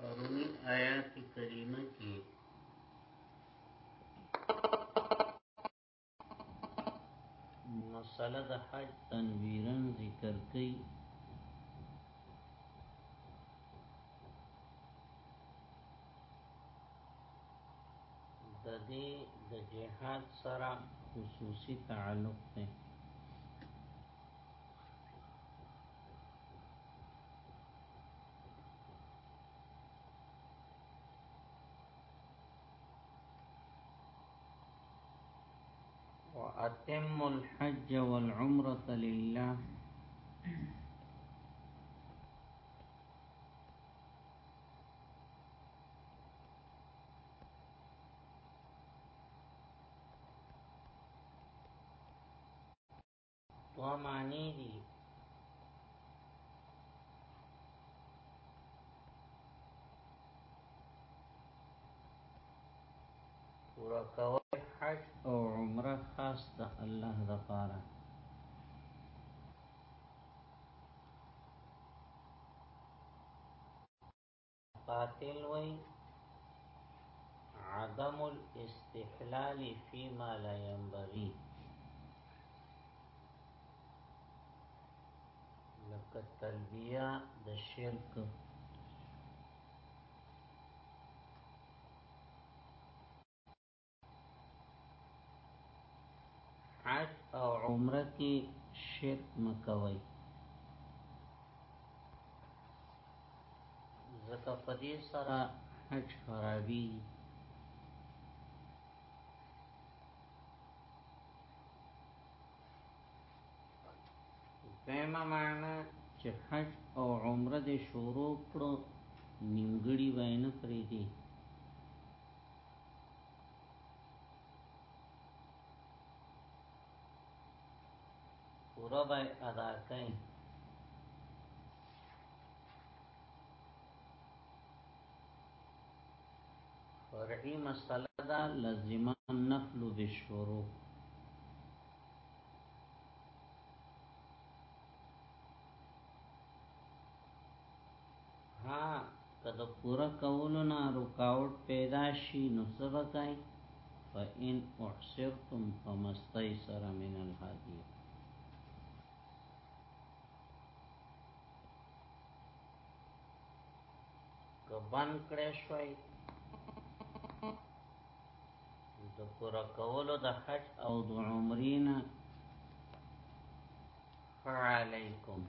رومی آیات کریمه کی مسله د حج تنویرن ذکر کئ د دې د جهاد سره خصوصي تعلق دی وأتم الحج والعمرة لله دوا معنی دی پورا کوي حج او عمره خاص د الله د پاره قاتل وی عدم الاستحلال فيما لا ينبغي لکه تلبیه د شرک حج او عمره کې شرک مکوي زکه په دې سره حج خرابي دیمه معنا چې حج او عمره دې شروع کړو نیمګړي وینه پرې دي پورا به ادا کئ فرعی مسئله دا لازمه نفل بالشروع که د پوره کولو نه رکاوټ پیدا شي نو څه به کوي فإن احصرتم فما استيسر من الهدي که بند کړی شوی د پوره کولو د حج او د عمرینا فعليكم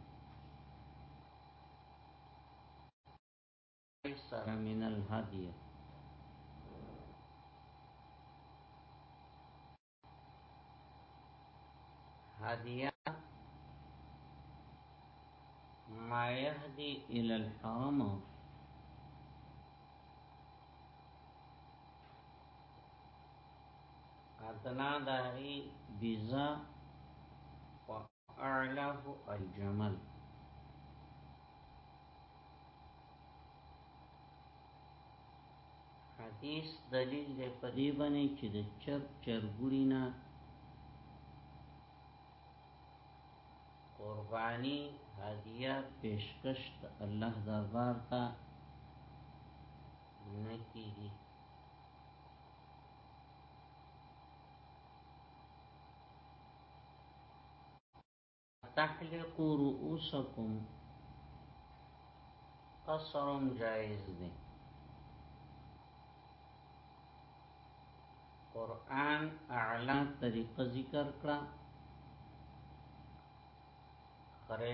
سره من الهدیه هدیه ما يهدي الى الحرم ثنا داغي بيزا اعلاه الجمل حدیث دلیل دی په دې باندې چې د چر چرګوړي نه قربانی هدیه پیشکش الله دربار ته نه کیږي تحلقو رؤوسکم قصرم جائز دی قرآن اعلا طریقه ذکر کړه خره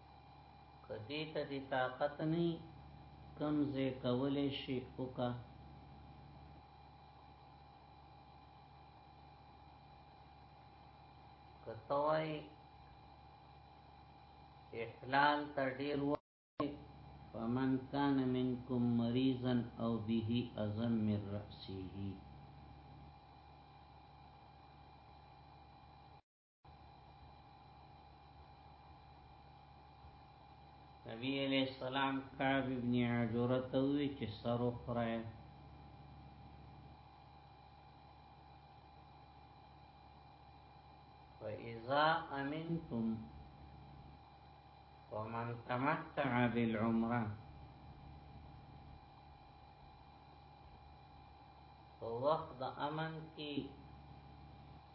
کدی ته دی طاقت نه کم زه کولې شي وکا کتوای احلال تر ډیر وای فمن کان منکم مریضا او به ازم من رأسه نبی علیہ السلام کعب ابن عجوره ته وی چې سر وخره فاذا امنتم ومن تمتع بالعمره وقت امن کی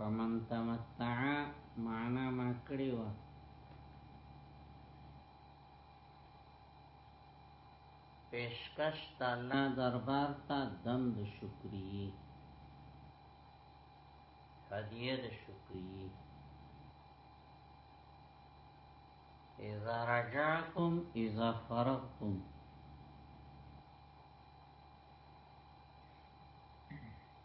فمن تمتع معنا ما کړی و پیشکش تا الله دربار تا دند شکری هدیه د شکری اذا رجعتم اذا فرغتم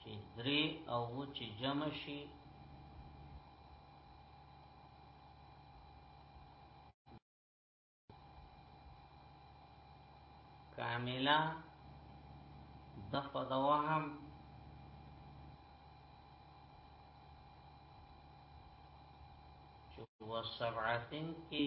چې درې او چې جمع شي کاملا دفع دوهم و سبعتن کی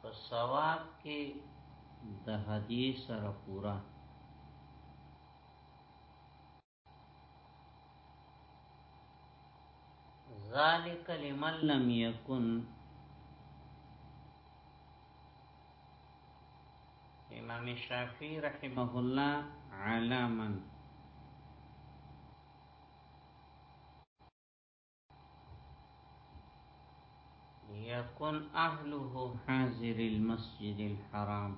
په ثواب کې د هدیه سره پورا ذالک لمن لم یکن امام شافعی رحمه الله علاما يكن أهله حاضر المسجد الحرام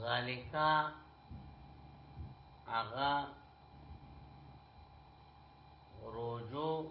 غالکا اغا روجو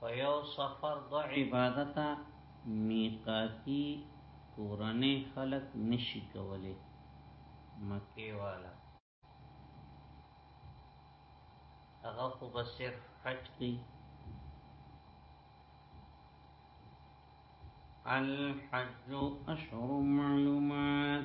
په یو سفر دو عبادت میقاتی کورنۍ خلک نشي کولی مکه والا هغه خو به صرف حج کوي الحج اشهر معلومات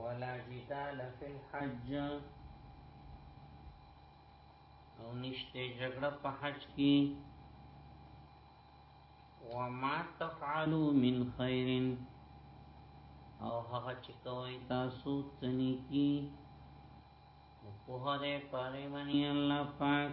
ولا جدال فی الحج او نشته جګړه په حج کې وما تفعلوا من خير او هغه چې کوي تاسو تني کی په هره پاره باندې الله پاک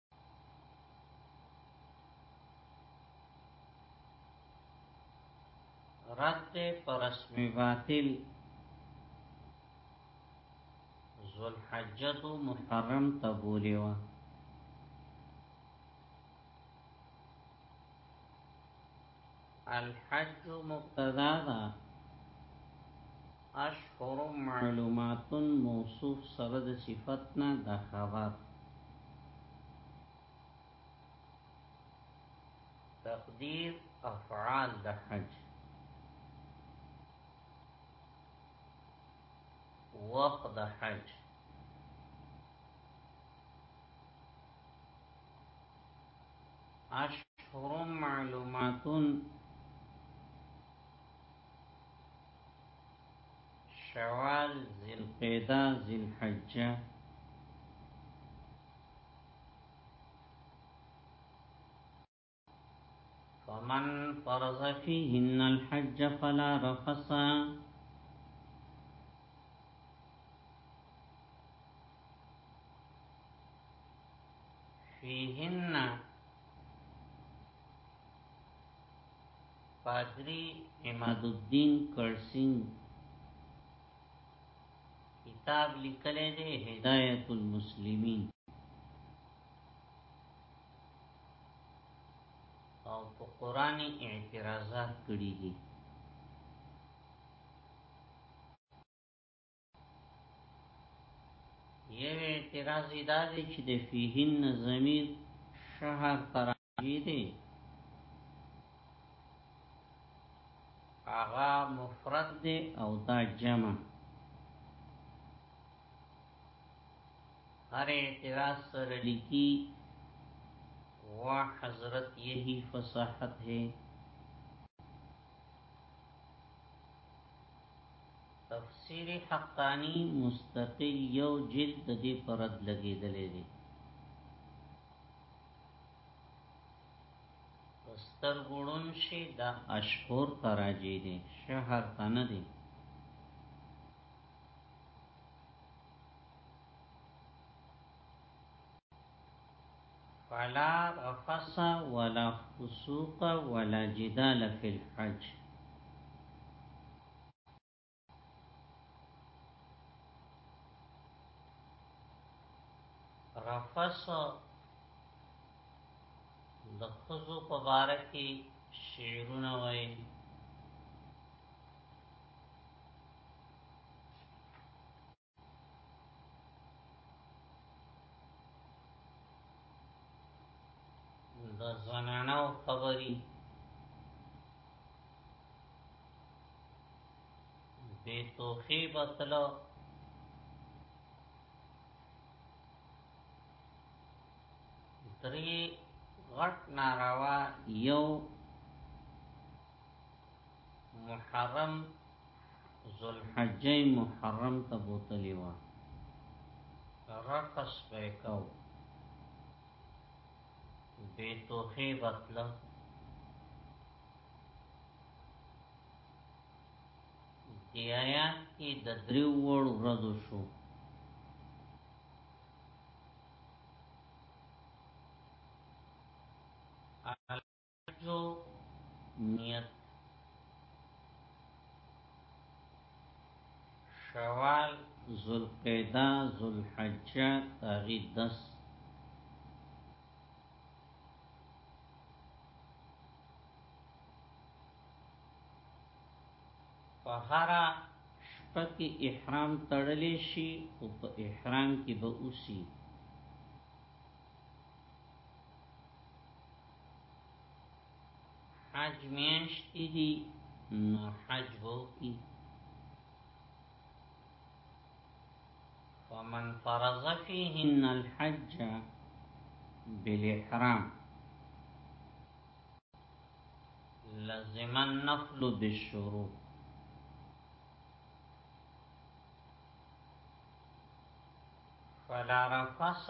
رد پر رسم باطل ذوالحجت محرم ته بولی و الحج مقتضا دا اشهر معلومات موصوف سره د صفتنا د خبر تقدیر افعال د حج وقت د حج اشهر معلومات شوال ذي القيدة ذي الحجة فمن فرض فيهن الحج فلا رفصا فيهن پادری عماد الدین کرسین کتاب لیکلی دی هدایت المسلمین او په قران اعتراضات کړی دي یو اعتراض دا دی چې د فیهن زمیر شهر تراجی دی هغه مفرد دی او دا جمع هر اعتراض سره لیکي وا حضرت یہی فصاحت ہے تفسیر حقانی مستقل یو جلد د دې پرد لګیدلې دي ستر ګړون شي د اشهور تراجی دي شهر تنه دي فلا رفس ولا فسوق ولا جدال في الحج رفس د خزو په باره کې شعرونه وایي د زنانو خبري بے توخی بطلو دری غټ ناروا یو محرم ذوالحجې محرم ته بوتلی و رقص وکاو به توخه بتله دی آیات کې د دریو وړو ورځو شو جو نیت شوال ذوالقعده ذوالحجه تاغي دس په هر شپه کې احرام تړلې شي او په احرام کې به اوسي حج میاشتې دي نو حج وکړي ومن فرض فيهن الحج بالإحرام لزم النفل بالشروط ولا رفص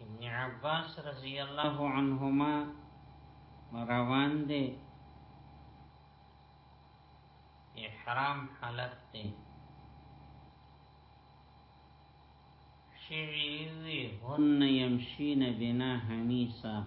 ابن عباس رضی الله عنهما روان دي احرام حالت دي شعیوی هن یمشین بنا حمیسا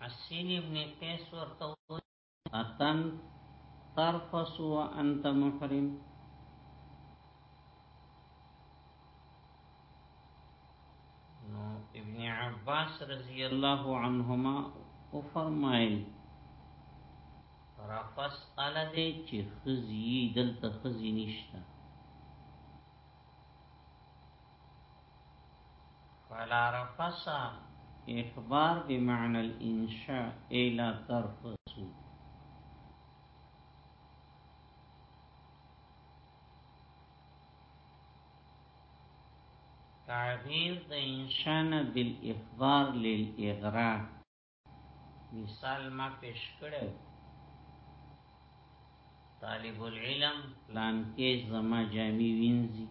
حسین ابن قیس ورته اتن ترفس وانت محرم نو ابن عباس رضی الله عنهما او فرمایل رفس اله دې چې خزي دلته خزي نشته فلا رفسا اخبار بمعنى الانشاء اي لا ترفسو تعبیر د انشان بالافضار للاغراء مثال ما پیش کړو طالب العلم پلان کې زما جامي وینځي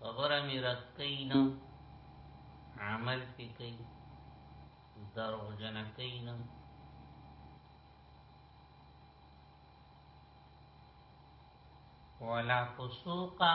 خبره مې رد کوي نه عمل پې کوي دروغ جن کوي نه ولا فسوقا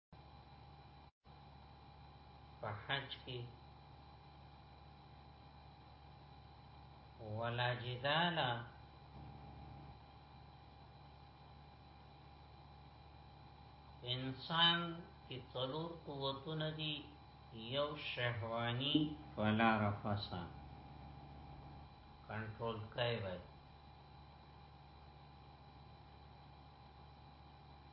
په حج کې ولا جدالا انسان کې څلور قوتونه دي یو شهوانی ولا رفسا کنټرول کوي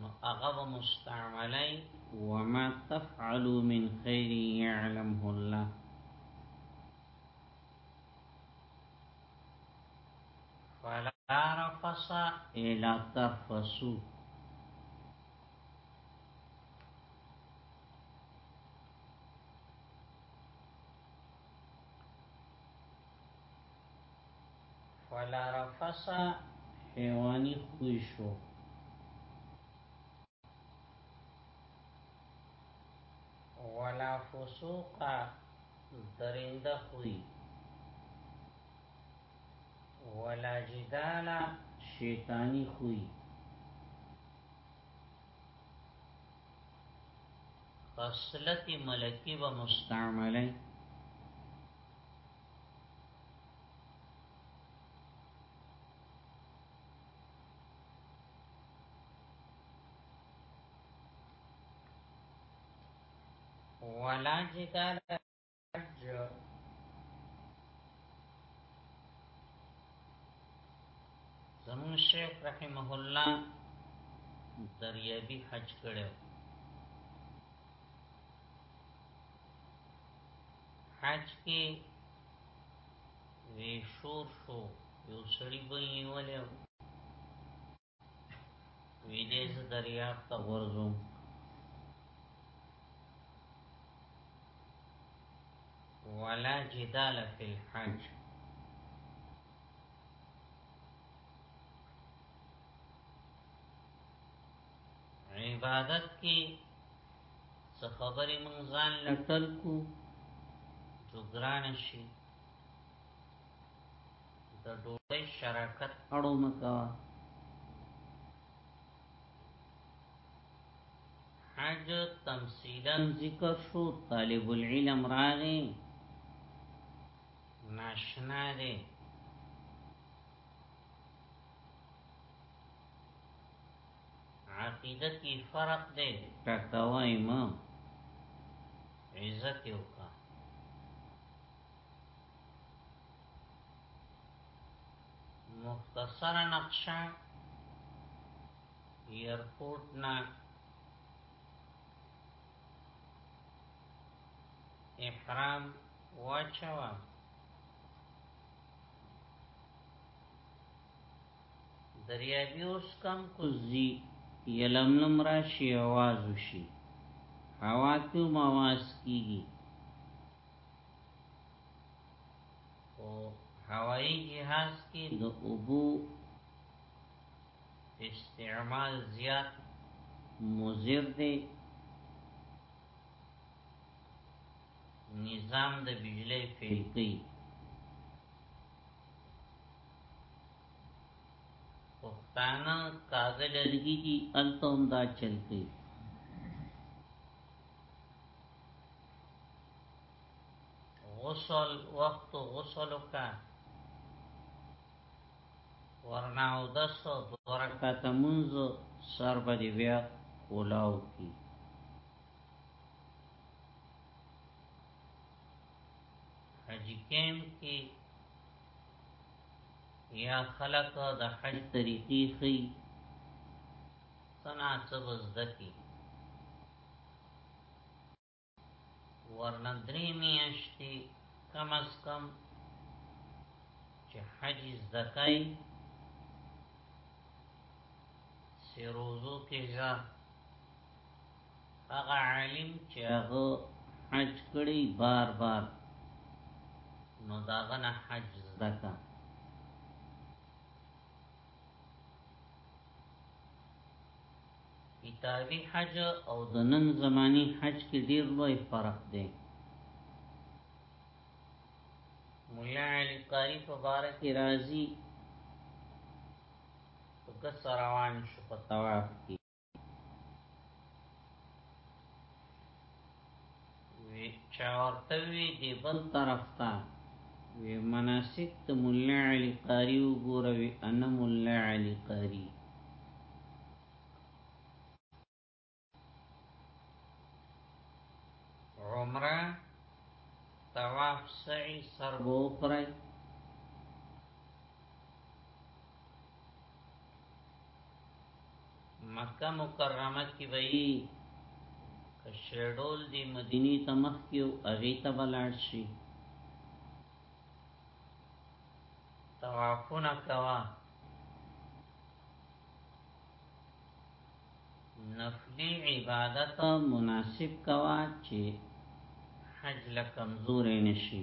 نو اغب مستعملی وما تفعلوا من خیر یعلمه الله فلا رفصا الى تفسوه فلا رفسا حیوانی خوی شو ولا فسوقا درنده خوی ولا جدالا شیطانی خوی خصلت ملکی و مستعملی ولا جدال زمون شیخ رحمه الله دریابی حج کړو حج کې وی شور شو یو سړی بل نیولې وی دې ز دریاب ته ورځو ولا جدال فی الحج عبادت کې څه خبرې مونږ ځان لټل کو څو ګران شي د ډوړې شراکت اړو مکوا حج تمثیلا ذکر شو طالب العلم راغی ناشنا دی عقیده کی فرق دی ټکوای ما عزت یو کا مختصر نقشه ایرپورټ نه احرام واچوه دریابی اوس کم کوزی یلملم راشی اواز وشی هوا کیو مواز کیگی او هوایی جهاز کی د اوبو استعمال زیاد مضر دی نظام د بجلی فیل کوي پښتانه تازه لرګي دي التوم دا چل کوي غسل وخت غسل وکړه ورنا او دس ورکات منز سر بدی بیا کولاو کی حجی کیم کی یا خلق د حج طریقې خي سنا سبز دکی ورنه درې میاشتې کم از کم چې حج زکای سروزو کې ځه هغه عالم چې هغه حج کړی بار بار نو داغه نه حج زدکا کتابی حج او د نن زمانی حج کې ډیر لوی فرق دی مولا علی قاری په بارک راضی وکړه روان شو په طواف کې وی چاورته وی دی بل طرف تا وی مناسک د مولا علی قاری وګوره وی انا مولا علی قاری عمره طواف سعی سر بوخره مکه مکرمه کې وایي کشړول دی مدینی ته مخ کې او هغه ته بلار شي طوافونه کوا نفلی عبادت مناسب کوا چې حج لکمزور نشي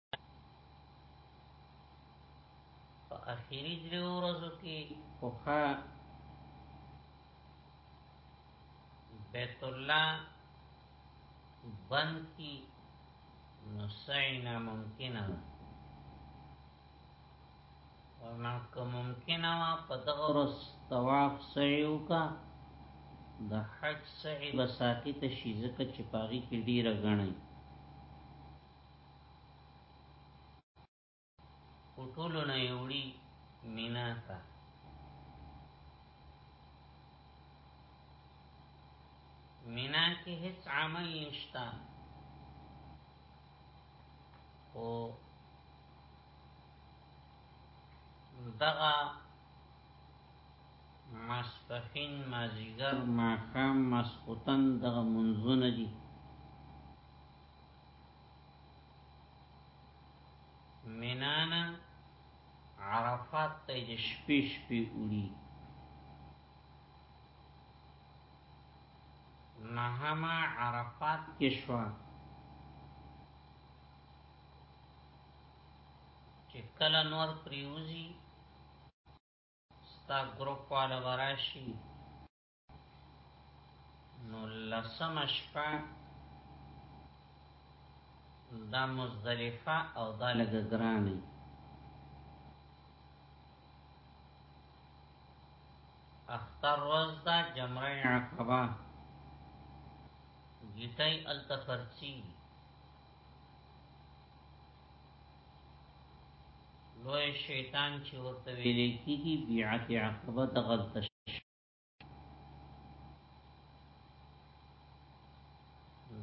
په اخیری درې ورځو کې خوخه بیت الله بند کی نو سینا ممکنه ورنه که ممکنه وا په دغه ورځ طواف سعیو کا د حج سعی بساقی ته شي ځکه چې پاغي کې ډیره غنئ ټولو نه یوړي مینا ته مینا کې هیڅ عمل نشتا او دغه ماسپخین مازیګر ماښام ماسخوتن دغه منځونه دي منانا عرفات ته د شپې شپې وړي نهما عرفات کې شو چې کله نور پریوزی ستا ګروپ والا وراشي نو لسم شپه دا مزدلفه او دا لګه ګرانی اختر روز دا جمره عقبه گیتای التفرچی لوی شیطان چې ورته ویلې کیږي بیعت عقبه د غلط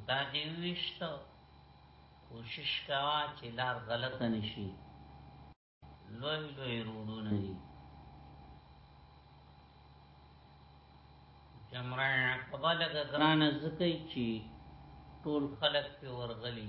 دا دی وشته کوشش کوا چې لار غلط نشي لوی لوی روډونه دي جمره عقبه لګه ګرانه ځکه چې ټول خلک په ورغلي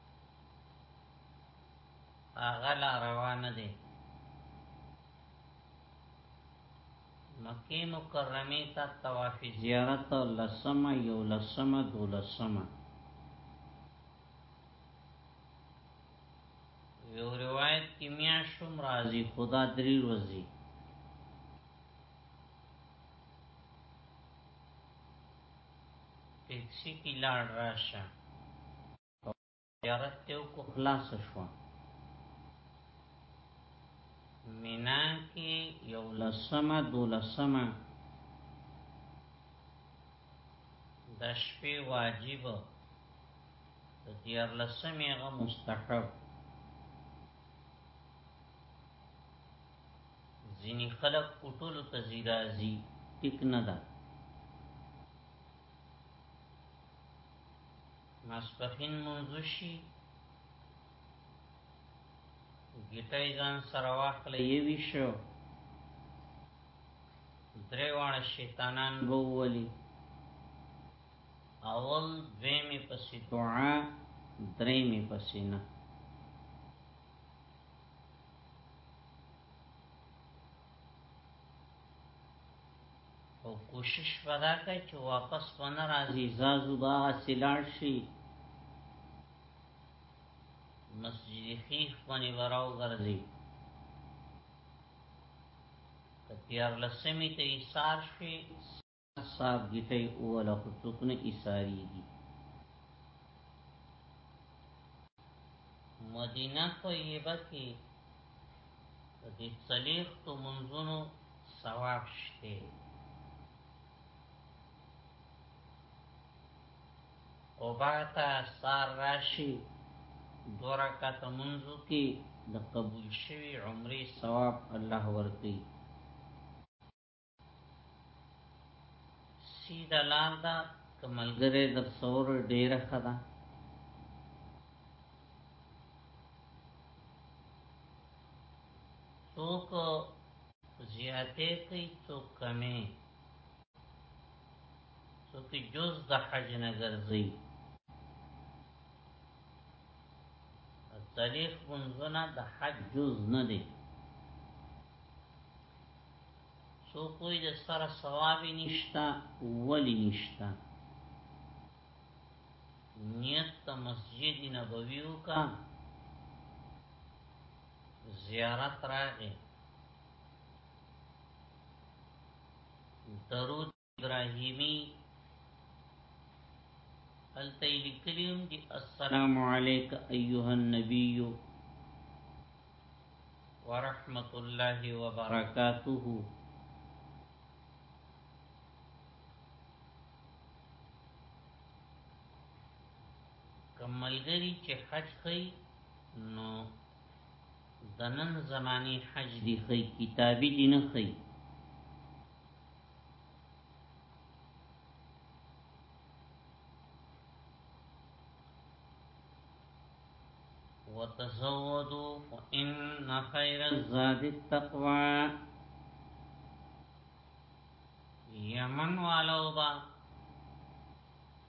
هغه لا روان دي مکه مکرمه ته طواف زیارت لسمه یو لسمه دو لسمه یو روایت کې میا شوم راضی خدا درې ورځې ټیکسی کی لاړ راشه زیارت ته کو خلاص شو مینا کې یو لسمه دو لسمه د شپې واجب د دیار لسمه هغه مستحب ځینی خلق کوټل ته زیرازی ټیک نه ده ماسپخین منځو شي ګټای ځان سره واخلې یوي شو درې واړه شیطانان بوولي اول دوی می پسې دعا درې می پسې نه او کوشش ودا کوي چې واپس ونه راځي زازو با سلاړ شي مسجد خیف باندې وراو ګرځي کتیار لسمی ته ایثار شي صاحب گیټي اوله خو څوک نه ایثاریږي مدینه طیبه کې د دې صلیخ تو منځونو ثواب شته او باتا سار راشي دو رکعت منځو کې د قبول شوی عمره ثواب الله ورکړي سیده لار ده که ملګری در سور ډیره ښه ده څوک زیاته کوي څوک کمه څوک جز د حج نه ګرځي تاریخ منځونه د حج جز نه دي سو کوئی د سره ثواب نشتا ولی نشتا نیت ته مسجد نبوی وکا زیارت راغی درود ابراهیمی هلته لیکلیم دی السلام علیک ایها النبی ورحمت الله وبرکاته کملګری چې حج کوي نو دنن زمانی حج دی خی کتابی دی نه خی وتزودوا فإن خير الزاد التقوى یمن والو با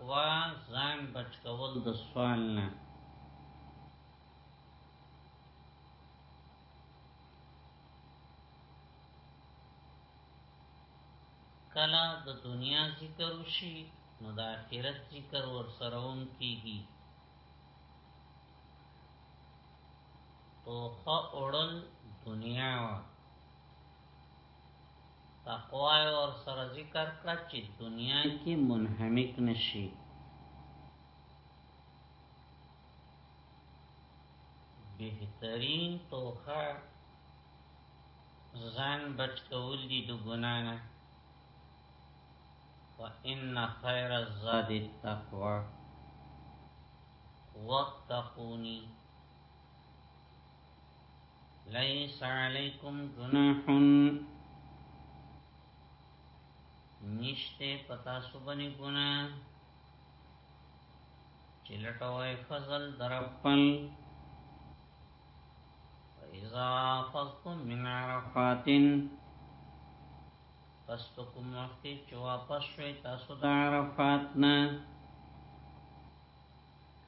تقوا ځان بچ کول د سوال نه کلا د دنیا ذکر وشي نو د آخرت ذکر ور سره هم کیږي توخه اورل دنیا وا تقوا ور سره ذکر کړه چې دنیا کې منهمک نشي بهترین توخه ځان بچ کول دي د ګنا نه وان خیر الزاد التقوا واتقوني ليس عليكم جناح نشته پتا سبني ګنا چلټوي فضل درپل اذا فضتم من عرفات پس په کوم وخت کې چې واپس شوي تاسو د عرفات نه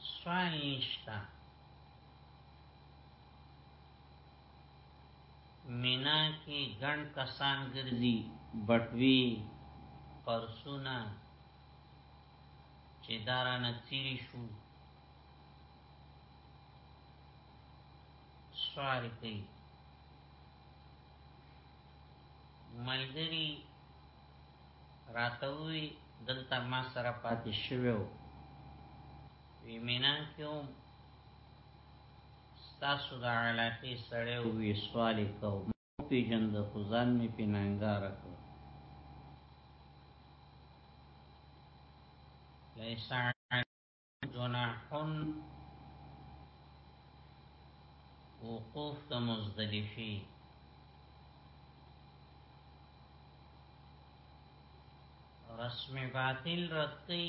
سوال نشتا مینا کی گن کسان گرزی بٹوی پرسونا چه دارانا تیری شو سوال کئی ملګری راته وی دلته ما سره پاتې شوو وی مینا کیو تاسو د علاقه سره وی سوال کو پی جند خزان می پینانګار کو لیسا جناحن وقوف د مزدلفي رسم باطل رد کئی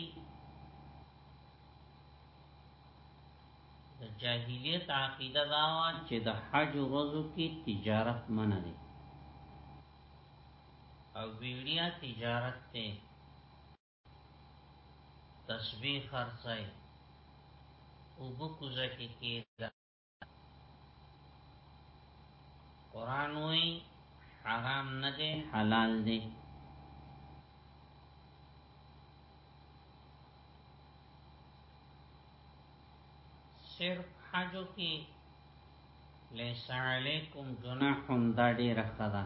د جاهلیت عقیده دا و چې د حج ورځو کې تجارت منع دی او ویړیا تجارت ته تسبیح خرڅای او بکوزه کې کېده قران وی حرام نه دی حلال دی صرف حجو کې لیس علیکم جناح دا ډیره خدا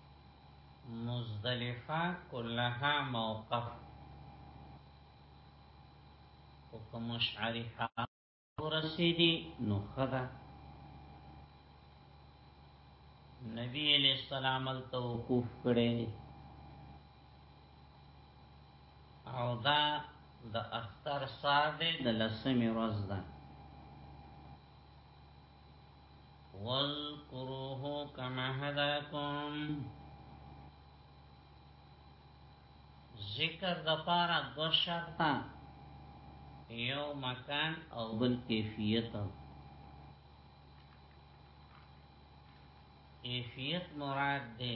مزدلفه کلها موقف او کوم شعری حال ورسېدي نو خدا نبی علیہ السلام التوقف کړي او دا د اختر ساده د لسمی ورځ ده واذکروه کما هداکم ذکر د پارا دو شرطا یو مکان او بل کیفیت کیفیت مراد ده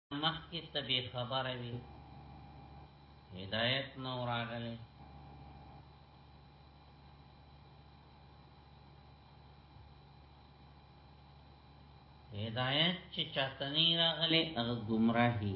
مخکې ته به خبره وي هدایت نو راغلی هدایت چې چاته نه راغلی هغه گمراهي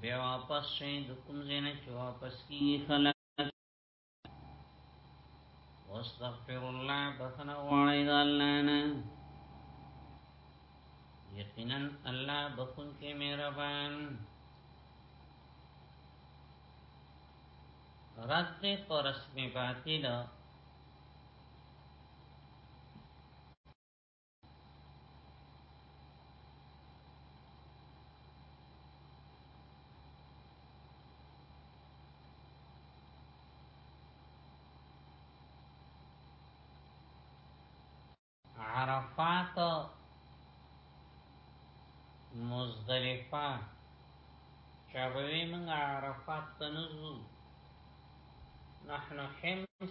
بے واپس شئ د کوم زینه چې واپس کی خلق واستغفر الله بخنا وعی دا اللہ نا یقینا اللہ بخن کے مہربان رد پر اسم باطل عرفات مزدلفه چاوی من عرفات تنزو نحن حمص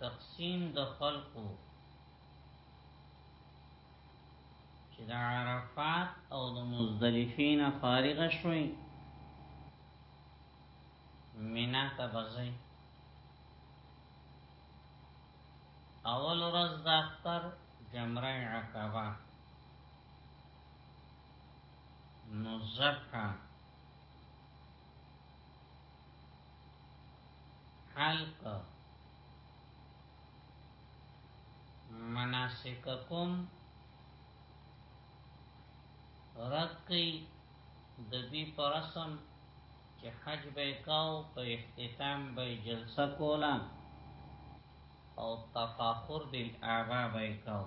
تقسیم د خلقو چې د عرفات او د مزدلفین فارغ شوي مینا ته بځي اول ورځ د اختر جمره عقبه نو زکه حلق مناسککم رد کئی د دوی پر رسم چې حج به کاو په اختتام به جلسه کولا او تفاخر بالآبا به کاو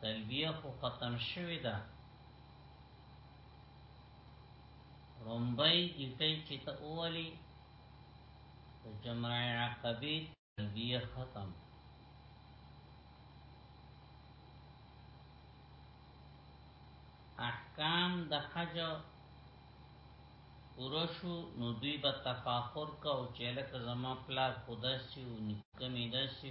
تلبیه خو قطن شوی ده رومبای گیتی چی تا اولی دا جمع عقبی تلبیه ختم احکام د حج ورشو نو دوی به تفاخر کو چې لکه زما پلار خداسي او نکمي داسي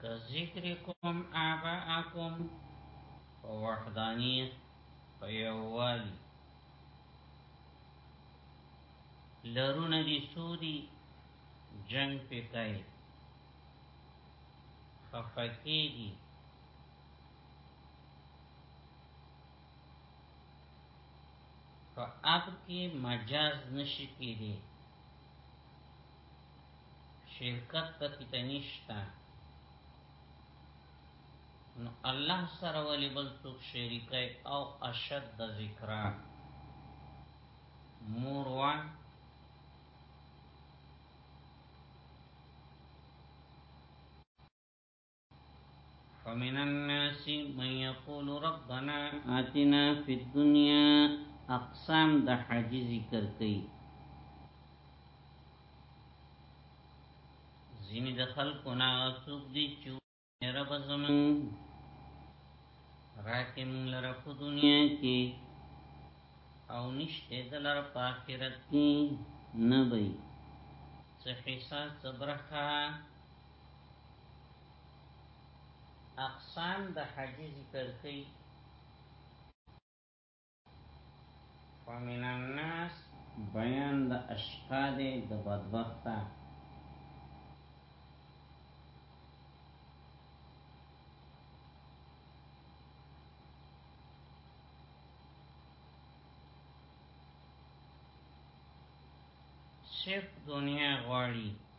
که ذکرکم آباءکم په وحدانیت په یووالی لرونه دي سودي جنگ پې کوي خفه کېږي په اب کې مجاز نشي کېدی شرکت پکې ته نشته نو الله سره ولې بل څوک شریکه او اشد د ذکر مور وان ومن الناس من يقول ربنا آتنا في الدنيا اقسام د حج ذکر کړي ځینې د خلکو نه څوک دي چې رب زمون راکې مونږ لره په دنیا کې او نشته د لره په آخرت کې نه وي څه حساب صبرخه اقسام د حجی ذکر کئی ومن الناس بیان د اشقا دی د بدبخته صرف دنیا غواړي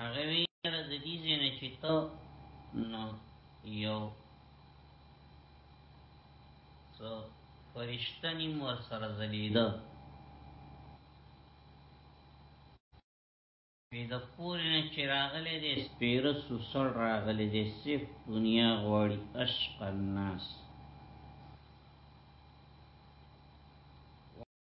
هغه وی را د دې زینه چې ته نو یو څو فرشتہ نیم ور سره زلیدا وی د پوری نه چې راغلی دی سپیره سوسړ راغلی دی صرف دنیا غواړي اشقا الناس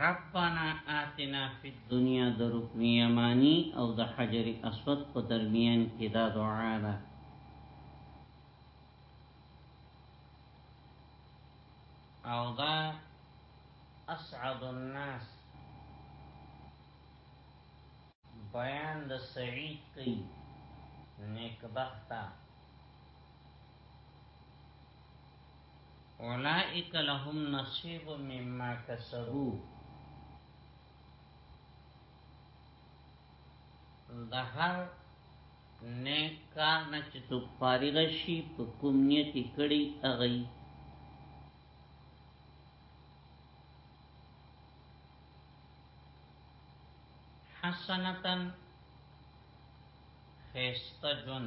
ربنا آتنا فی الدنیا د رکن یمانی او د حجر اسود په درمیان کې دا دعا ده او دا اسعد الناس بیان د سعید کوي نیکبخته اولائک لهم نصیب مما کسبو دا هر نیک کار نه چې تو فارغ شي په کوم نیت کړي اغي حسنتن خیسته جن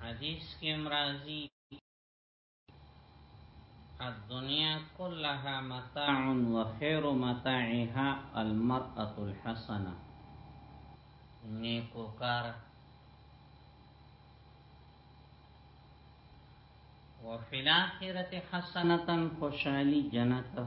حديث كم رازي الدنيا كلها متاع وخير متاعها المرأة الحسنة نيكو كارك وفي الاخره حسنه خوشالي جنت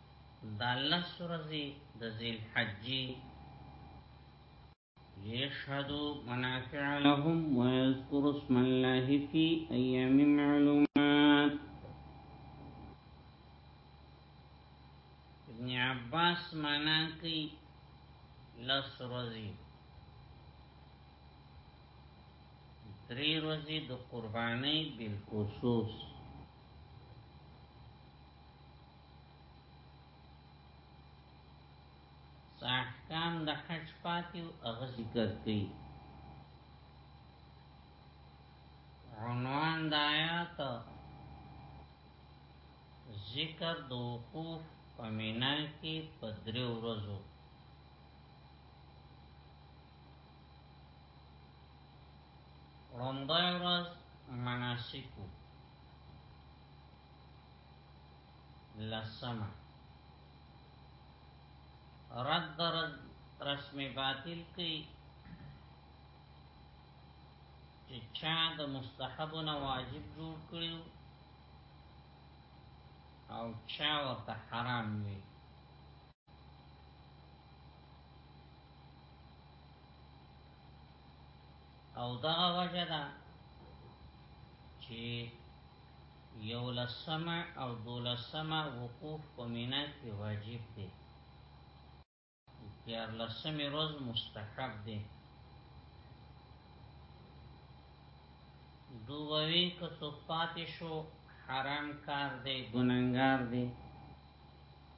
دا لس ورځې د ذیل حجی لیشهدو منافع لهم ویذکر اسم الله فی ایام معلومات ابن عباس مانا کی لس ورځې درې ورځې د قربانۍ بالخصوص احکام د حج پاتې او هغه ذکر کړي عنوان د آیات ذکر د وقوف په مینا کې په درې ورځو لومبۍ ورځ مناسکو لسمه رد رد رسم باطل کی چې چا د مستحبونه واجب جوړ کړو او چا ورته حرام وي او دا وجه ده چې یو لسمه او دو لسمه وقوف په مینا کې واجب دی دیار لسمه روز مستحب دی دووی که څوک پاتې شو حرام کار دی ګننګار دی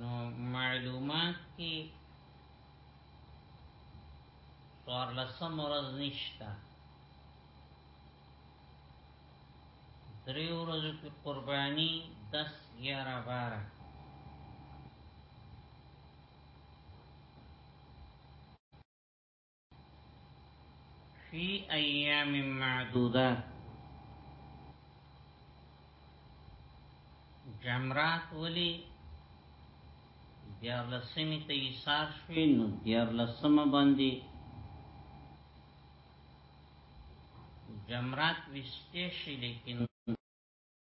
نو معلومات کې سوار لسم ورځ نشتا دری ورځو کې قربانی دس گیارہ بارہ فی ایام معدودات جمرات ولی دیار لسمی تا ایسار شوی نو دیار لسم باندی جمرات وستیشی لیکن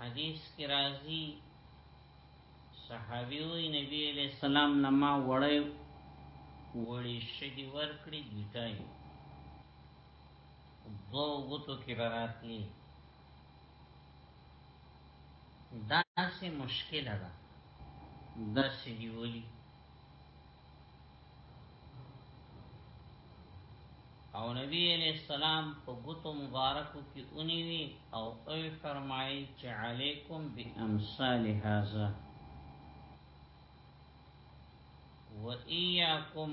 حدیث کی رازی صحابی وی نبی علیہ السلام نما وړی وړی شدی ورکړی دوتای دو غتو کی براتلی دا سی مشکل ده دا سی دیولی او نبی علیہ السلام په ګوتو مبارکو کې اونیوی او او فرمایي چې علیکم بامثال هذا و ایاکم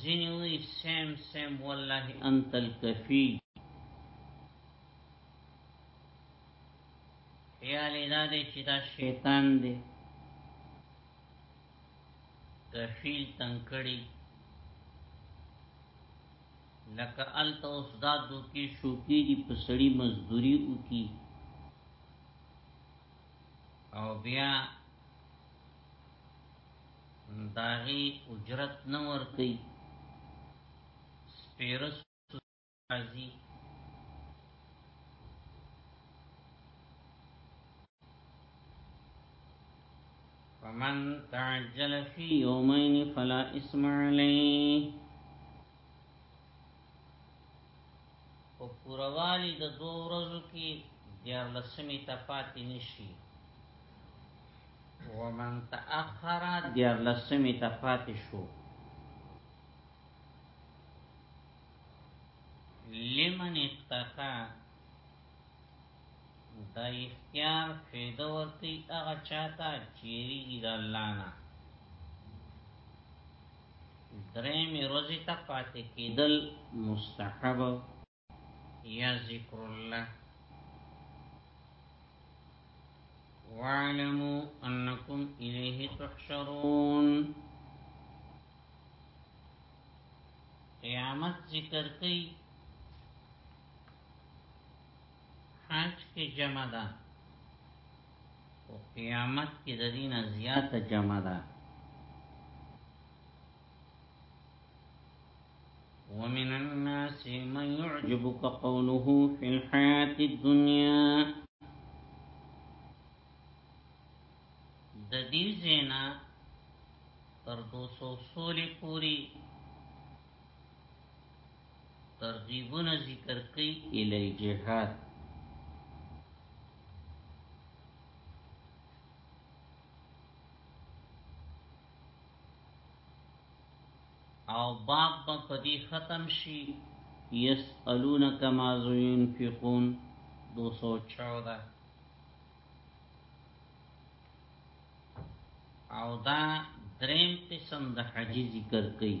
زینی وی سیم سیم والله انت الکفی خیال دا دی چې دا شیطان دی کفیل تنکړی لکه الته اوس دا دوکي شوکي دي په سړی مزدوري وکي او بیا داغي اجرت نه ورکي سپیرس راځي فمن تعجل في يومين فلا اسم عليه په پوروالی د دو ورځو کې دیار لسمی تا پاتی نشی ومن تأخر دیار لسمی تا پاتی شو لمن اقتقا د اختیار فیده ورکی اغا چاہتا چیریگی دا اللہ نا درمی روزی تا پاتی کیدل مستحب یا ذکر اللہ وعلموا انکم الیه تحشرون قیامت ذکر کئی حج کې جمع ده او قیامت کې د دین زیاته جمع ده ومن الناس من يعجبك قوله في الحياة الدنيا د دې زینا تر 200 سولې پوری ترغیبونه ذکر کوي الی جهاد او باب با پدی ختم شي یسالونک ما ينفقون 214 او دا دریم قسم د حجی ذکر کوي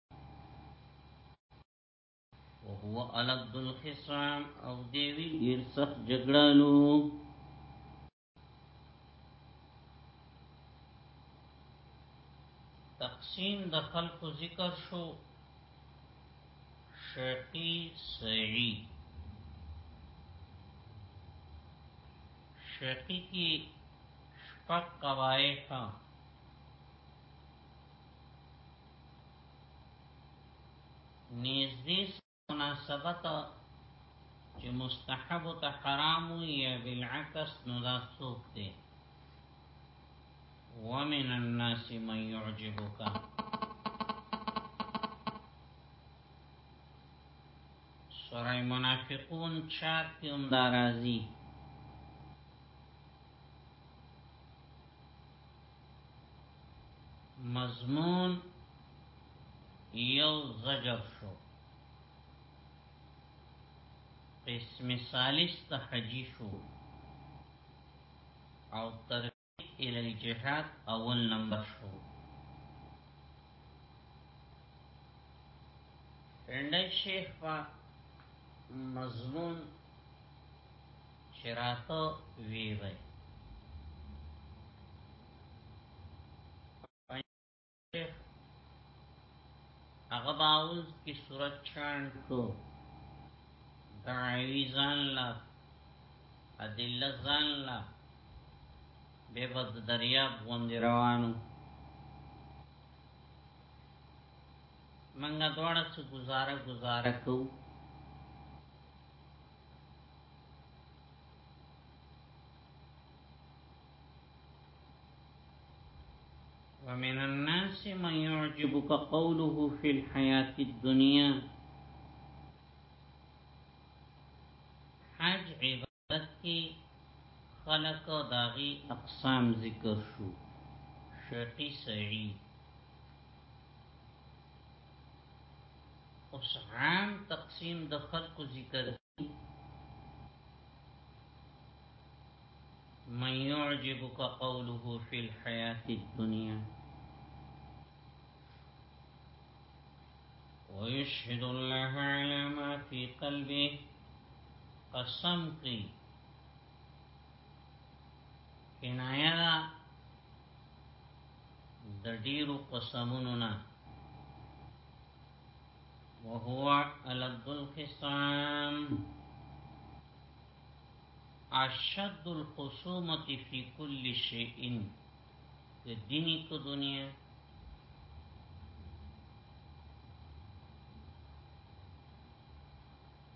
وهو الد الخصام او دیوی ډیر سخت جګړانو تقسیم د خلقو ذکر شو شقی سعی شقی کی شپق قوائحا نږدې مناسبت چې مستحب ته حرام یا بالعکس نو دا څوک دی ومن الناس من يعجبك سوره منافقون چاپ کې هم دا راځي مضمون یو زجر شو قسم ثالث ته حجی شو او ترغیب الی جهاد اول نمبر شو رنده شیخ په مضمون چراته وی وی هغه باوز کی صورت چاند کو دعوی ځان لا ادله ځان لا به بد دریاب غوندې روانو منګه دوړه څه گزاره گزاره کوو ومن الناس من يعجبك قوله في الحياة الدنيا حج عبادت کی خلق داغي اقسام ذکر شو شرقی سعید اس عام تقسیم د خلق ذکر من يعجبك قوله في الحياة الدنيا ويشهد الله على ما في قلبه قسمتي کنایا د ډیرو قسمونو نه وهو الد الخصام اشد الخصومت فی کل شیئن د دینی کو دنیا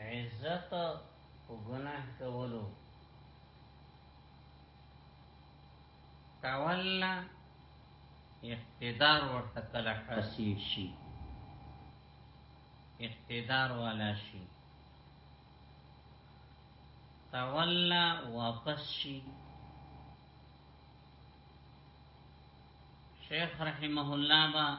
عزت او گناه کولو تولا اقتدار ورته کله حاصل شي اقتدار والا شي تولا واپس شي شیخ رحمه الله با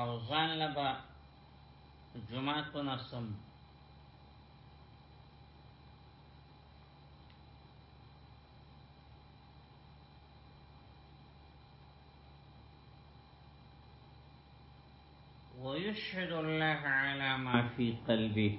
او ځان لبا جمعات کو نرسم ويشهد الله على ما في قلبه